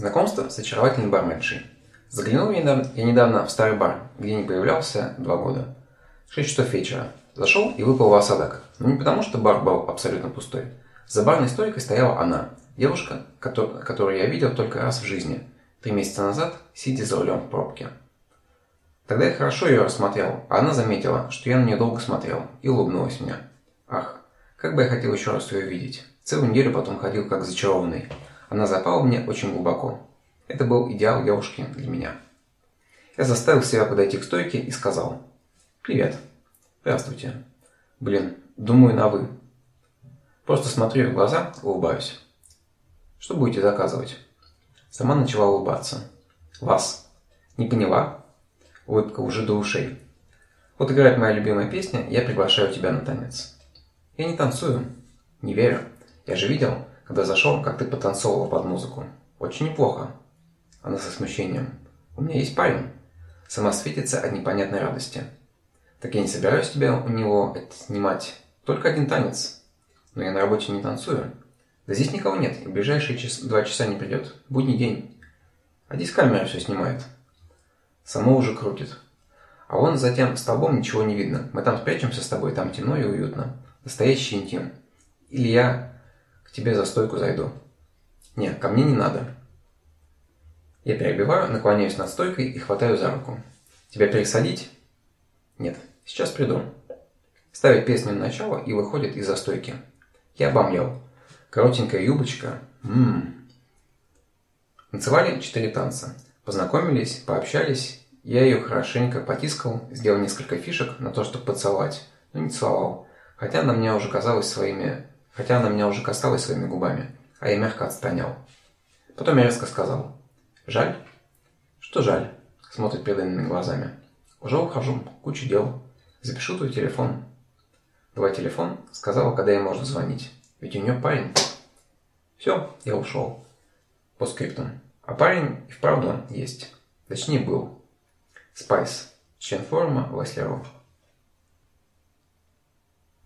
Знакомство с очаровательной барменшей. Заглянул я недавно, я недавно в старый бар, где не появлялся два года. Шесть часов вечера. Зашел и выпал в осадок. Но не потому, что бар был абсолютно пустой. За барной стойкой стояла она, девушка, которую я видел только раз в жизни, три месяца назад, сидя за рулем в пробке. Тогда я хорошо ее рассмотрел, а она заметила, что я на нее долго смотрел, и улыбнулась мне. Ах, как бы я хотел еще раз ее видеть. Целую неделю потом ходил как зачарованный. Она запала мне очень глубоко. Это был идеал девушки для меня. Я заставил себя подойти к стойке и сказал «Привет». «Здравствуйте». «Блин, думаю на «вы». Просто смотрю в глаза, улыбаюсь. «Что будете заказывать?» Сама начала улыбаться. «Вас». «Не поняла?» Улыбка уже до ушей. «Вот играет моя любимая песня, я приглашаю тебя на танец». «Я не танцую». «Не верю. Я же видел, когда зашел, как ты потанцовала под музыку. Очень неплохо. Она со смущением. У меня есть парень. Сама светится от непонятной радости. Так я не собираюсь тебя у него снимать. Только один танец. Но я на работе не танцую. Да здесь никого нет, и в ближайшие час, два часа не придет. Будний день. А здесь камера все снимает. Само уже крутит. А вон за тем столбом ничего не видно. Мы там спрячемся с тобой, там темно и уютно. Настоящий интим. Или я тебе за стойку зайду. Нет, ко мне не надо. Я перебиваю, наклоняюсь над стойкой и хватаю за руку. Тебя пересадить? Нет, сейчас приду. Ставит песню на начало и выходит из-за стойки. Я обомлел. Коротенькая юбочка. Ммм. Танцевали четыре танца. Познакомились, пообщались. Я ее хорошенько потискал, сделал несколько фишек на то, чтобы поцеловать, но не целовал. Хотя она мне уже казалась своими хотя она меня уже касалась своими губами, а я мягко отстранял. Потом я резко сказал «Жаль?» «Что жаль?» – смотрит преданными глазами. «Уже ухожу, куча дел. Запишу твой телефон». «Давай телефон», – сказала, когда ей можно звонить. «Ведь у нее парень». «Все, я ушел». По скриптам. А парень и вправду есть. Точнее был. Спайс. Член форума Васлеров.